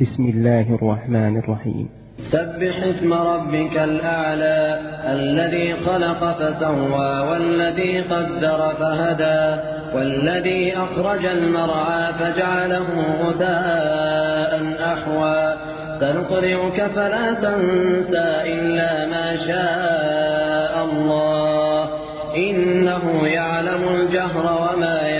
بسم الله الرحمن الرحيم. سبح اسم ربك الأعلى الذي خلق فسوى والذي قدر فهدى والذي أخرج المرعى فجعله غداء أحوى. سنقرئك فلا تنسى إلا ما شاء الله إنه يعلم الجهر وما يخفى